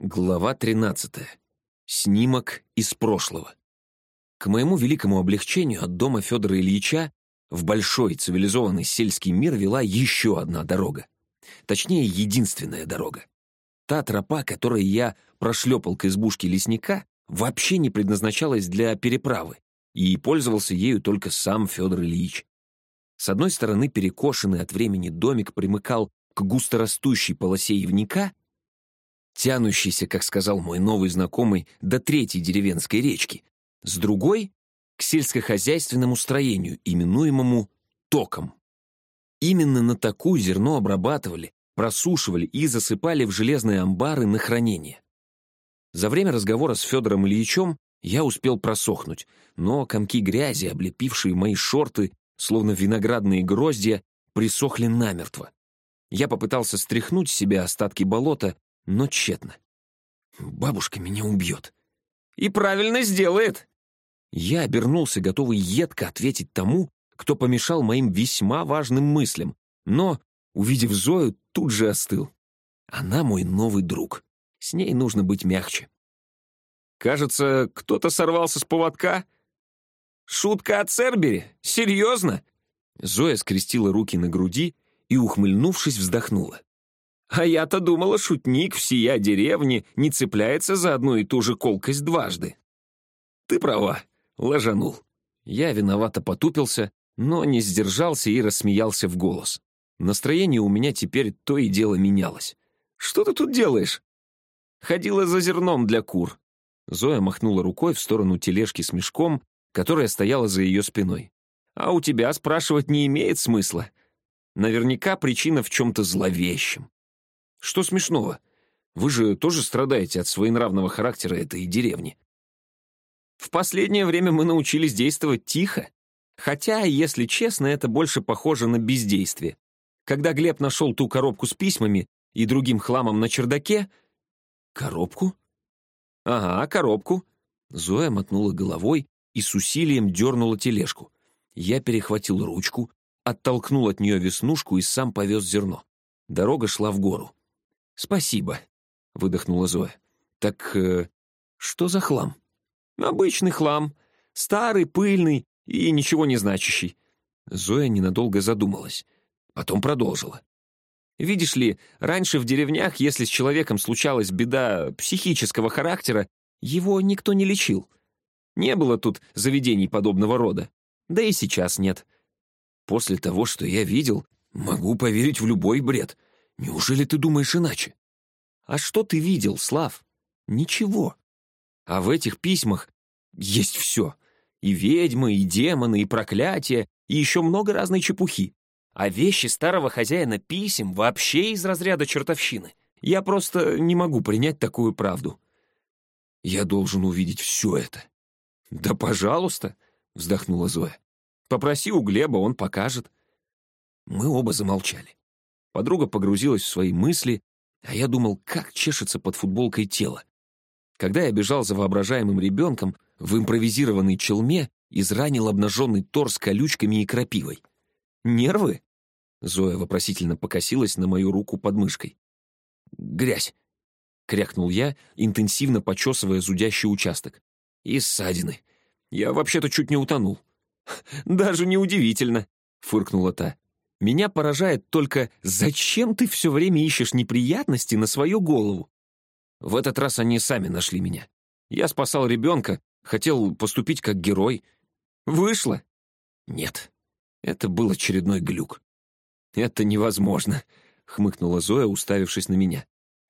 Глава 13. Снимок из прошлого. К моему великому облегчению от дома Федора Ильича в большой цивилизованный сельский мир вела еще одна дорога. Точнее, единственная дорога. Та тропа, которой я прошлепал к избушке лесника, вообще не предназначалась для переправы, и пользовался ею только сам Федор Ильич. С одной стороны, перекошенный от времени домик примыкал к густорастущей полосе явника — тянущийся, как сказал мой новый знакомый, до третьей деревенской речки, с другой — к сельскохозяйственному строению, именуемому током. Именно на такую зерно обрабатывали, просушивали и засыпали в железные амбары на хранение. За время разговора с Федором Ильичем я успел просохнуть, но комки грязи, облепившие мои шорты, словно виноградные гроздья, присохли намертво. Я попытался стряхнуть с себя остатки болота, но тщетно. Бабушка меня убьет. И правильно сделает. Я обернулся, готовый едко ответить тому, кто помешал моим весьма важным мыслям, но, увидев Зою, тут же остыл. Она мой новый друг. С ней нужно быть мягче. Кажется, кто-то сорвался с поводка. Шутка о Цербере? Серьезно? Зоя скрестила руки на груди и, ухмыльнувшись, вздохнула. А я-то думала, шутник всея деревни не цепляется за одну и ту же колкость дважды. Ты права, ложанул. Я виновато потупился, но не сдержался и рассмеялся в голос. Настроение у меня теперь то и дело менялось. «Что ты тут делаешь?» «Ходила за зерном для кур». Зоя махнула рукой в сторону тележки с мешком, которая стояла за ее спиной. «А у тебя спрашивать не имеет смысла. Наверняка причина в чем-то зловещем. Что смешного? Вы же тоже страдаете от своенравного характера этой деревни. В последнее время мы научились действовать тихо. Хотя, если честно, это больше похоже на бездействие. Когда Глеб нашел ту коробку с письмами и другим хламом на чердаке... Коробку? Ага, коробку. Зоя мотнула головой и с усилием дернула тележку. Я перехватил ручку, оттолкнул от нее веснушку и сам повез зерно. Дорога шла в гору. «Спасибо», — выдохнула Зоя. «Так э, что за хлам?» «Обычный хлам. Старый, пыльный и ничего не значащий». Зоя ненадолго задумалась. Потом продолжила. «Видишь ли, раньше в деревнях, если с человеком случалась беда психического характера, его никто не лечил. Не было тут заведений подобного рода. Да и сейчас нет. После того, что я видел, могу поверить в любой бред. Неужели ты думаешь иначе? А что ты видел, Слав? Ничего. А в этих письмах есть все. И ведьмы, и демоны, и проклятия, и еще много разной чепухи. А вещи старого хозяина писем вообще из разряда чертовщины. Я просто не могу принять такую правду. Я должен увидеть все это. Да пожалуйста, вздохнула Зоя. Попроси у Глеба, он покажет. Мы оба замолчали. Подруга погрузилась в свои мысли, а я думал, как чешется под футболкой тело. Когда я бежал за воображаемым ребенком, в импровизированной челме изранил обнаженный торс колючками и крапивой. «Нервы?» Зоя вопросительно покосилась на мою руку под мышкой. «Грязь!» — крякнул я, интенсивно почесывая зудящий участок. «И ссадины. Я вообще-то чуть не утонул». «Даже неудивительно», — фыркнула та. Меня поражает только, зачем ты все время ищешь неприятности на свою голову? В этот раз они сами нашли меня. Я спасал ребенка, хотел поступить как герой. Вышло? Нет. Это был очередной глюк. «Это невозможно», — хмыкнула Зоя, уставившись на меня.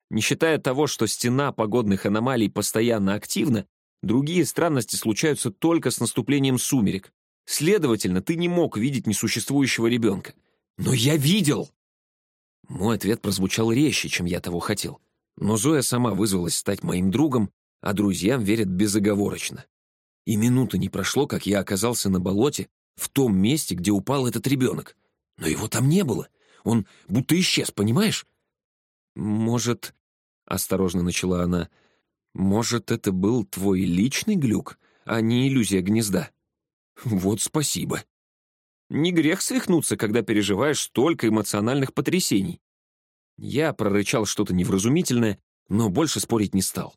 «Не считая того, что стена погодных аномалий постоянно активна, другие странности случаются только с наступлением сумерек. Следовательно, ты не мог видеть несуществующего ребенка. «Но я видел!» Мой ответ прозвучал резче, чем я того хотел. Но Зоя сама вызвалась стать моим другом, а друзьям верят безоговорочно. И минуты не прошло, как я оказался на болоте, в том месте, где упал этот ребенок. Но его там не было. Он будто исчез, понимаешь? «Может...» — осторожно начала она. «Может, это был твой личный глюк, а не иллюзия гнезда?» «Вот спасибо», не грех свихнуться, когда переживаешь столько эмоциональных потрясений. Я прорычал что-то невразумительное, но больше спорить не стал.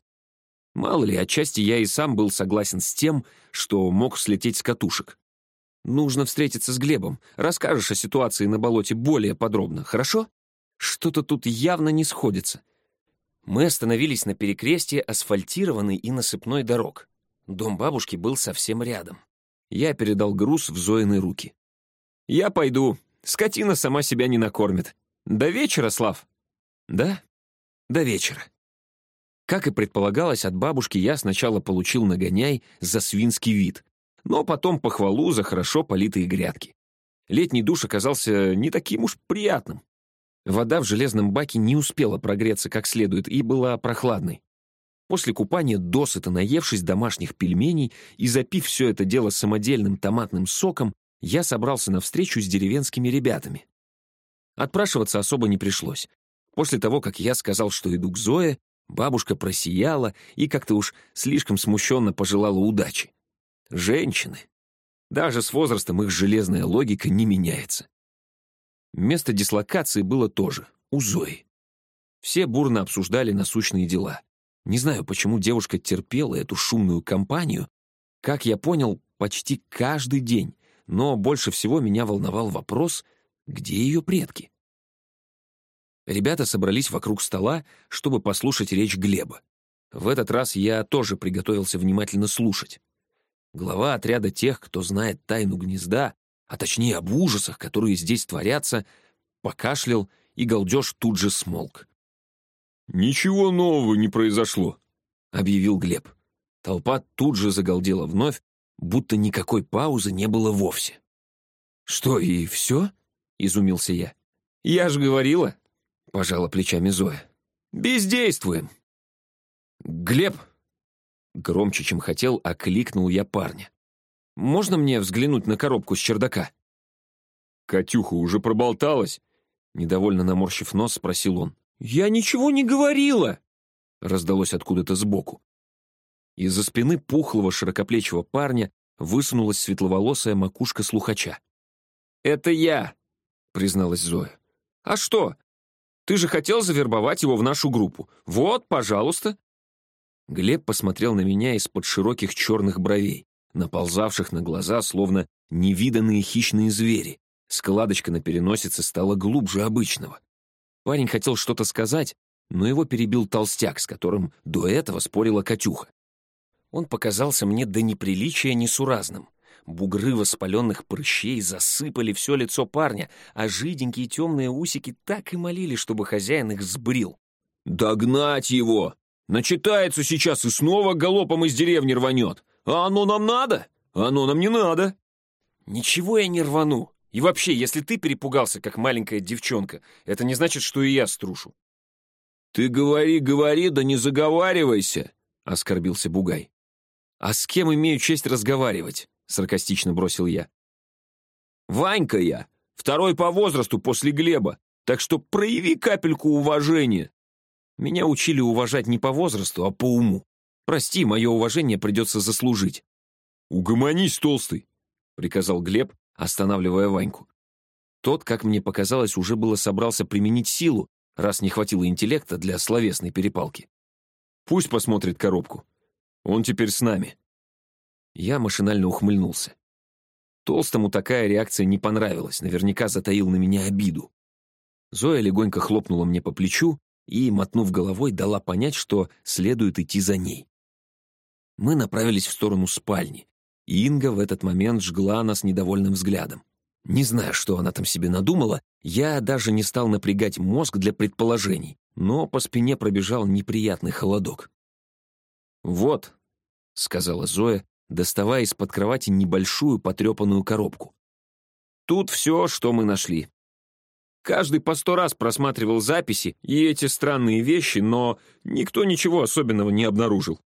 Мало ли, отчасти я и сам был согласен с тем, что мог слететь с катушек. Нужно встретиться с Глебом. Расскажешь о ситуации на болоте более подробно, хорошо? Что-то тут явно не сходится. Мы остановились на перекрестье асфальтированной и насыпной дорог. Дом бабушки был совсем рядом. Я передал груз в Зоины руки. «Я пойду. Скотина сама себя не накормит. До вечера, Слав?» «Да, до вечера». Как и предполагалось, от бабушки я сначала получил нагоняй за свинский вид, но потом похвалу за хорошо политые грядки. Летний душ оказался не таким уж приятным. Вода в железном баке не успела прогреться как следует и была прохладной. После купания, досыта наевшись домашних пельменей и запив все это дело самодельным томатным соком, я собрался на встречу с деревенскими ребятами. Отпрашиваться особо не пришлось. После того, как я сказал, что иду к Зое, бабушка просияла и как-то уж слишком смущенно пожелала удачи. Женщины. Даже с возрастом их железная логика не меняется. Место дислокации было тоже, у Зои. Все бурно обсуждали насущные дела. Не знаю, почему девушка терпела эту шумную компанию. Как я понял, почти каждый день. Но больше всего меня волновал вопрос, где ее предки. Ребята собрались вокруг стола, чтобы послушать речь Глеба. В этот раз я тоже приготовился внимательно слушать. Глава отряда тех, кто знает тайну гнезда, а точнее об ужасах, которые здесь творятся, покашлял, и галдеж тут же смолк. «Ничего нового не произошло», — объявил Глеб. Толпа тут же загалдела вновь, будто никакой паузы не было вовсе. «Что, и все?» — изумился я. «Я же говорила», — пожала плечами Зоя. «Бездействуем». «Глеб!» Громче, чем хотел, окликнул я парня. «Можно мне взглянуть на коробку с чердака?» «Катюха уже проболталась?» Недовольно наморщив нос, спросил он. «Я ничего не говорила!» Раздалось откуда-то сбоку. Из-за спины пухлого широкоплечего парня высунулась светловолосая макушка слухача. «Это я!» — призналась Зоя. «А что? Ты же хотел завербовать его в нашу группу. Вот, пожалуйста!» Глеб посмотрел на меня из-под широких черных бровей, наползавших на глаза, словно невиданные хищные звери. Складочка на переносице стала глубже обычного. Парень хотел что-то сказать, но его перебил толстяк, с которым до этого спорила Катюха. Он показался мне до неприличия несуразным. Бугры воспаленных прыщей засыпали все лицо парня, а жиденькие темные усики так и молили, чтобы хозяин их сбрил. «Догнать его! Начитается сейчас и снова галопом из деревни рванет! А оно нам надо? Оно нам не надо!» «Ничего я не рвану!» И вообще, если ты перепугался, как маленькая девчонка, это не значит, что и я струшу. «Ты говори, говори, да не заговаривайся!» — оскорбился Бугай. «А с кем имею честь разговаривать?» — саркастично бросил я. «Ванька я, второй по возрасту после Глеба, так что прояви капельку уважения!» Меня учили уважать не по возрасту, а по уму. Прости, мое уважение придется заслужить. «Угомонись, толстый!» — приказал Глеб, останавливая Ваньку. Тот, как мне показалось, уже было собрался применить силу, раз не хватило интеллекта для словесной перепалки. «Пусть посмотрит коробку. Он теперь с нами». Я машинально ухмыльнулся. Толстому такая реакция не понравилась, наверняка затаил на меня обиду. Зоя легонько хлопнула мне по плечу и, мотнув головой, дала понять, что следует идти за ней. Мы направились в сторону спальни, Инга в этот момент жгла нас недовольным взглядом. Не знаю, что она там себе надумала, я даже не стал напрягать мозг для предположений, но по спине пробежал неприятный холодок. «Вот», — сказала Зоя, доставая из-под кровати небольшую потрепанную коробку. «Тут все, что мы нашли. Каждый по сто раз просматривал записи и эти странные вещи, но никто ничего особенного не обнаружил.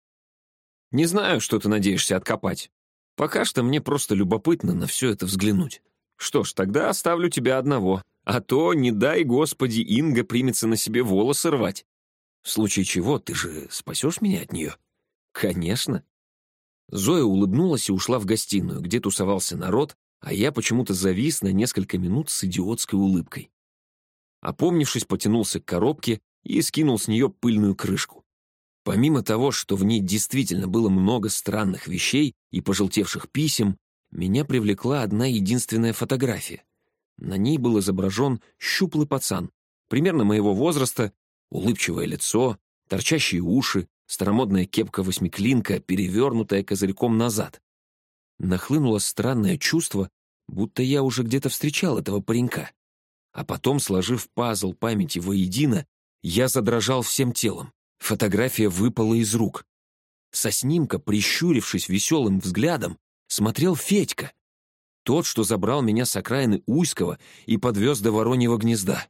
Не знаю, что ты надеешься откопать. Пока что мне просто любопытно на все это взглянуть. Что ж, тогда оставлю тебя одного. А то, не дай господи, Инга примется на себе волосы рвать. В случае чего, ты же спасешь меня от нее? Конечно. Зоя улыбнулась и ушла в гостиную, где тусовался народ, а я почему-то завис на несколько минут с идиотской улыбкой. Опомнившись, потянулся к коробке, и скинул с нее пыльную крышку. Помимо того, что в ней действительно было много странных вещей и пожелтевших писем, меня привлекла одна единственная фотография. На ней был изображен щуплый пацан, примерно моего возраста, улыбчивое лицо, торчащие уши, старомодная кепка-восьмиклинка, перевернутая козырьком назад. Нахлынуло странное чувство, будто я уже где-то встречал этого паренька. А потом, сложив пазл памяти воедино, я задрожал всем телом. Фотография выпала из рук. Со снимка, прищурившись веселым взглядом, смотрел Федька. Тот, что забрал меня с окраины Уйского и подвез до Вороньего гнезда.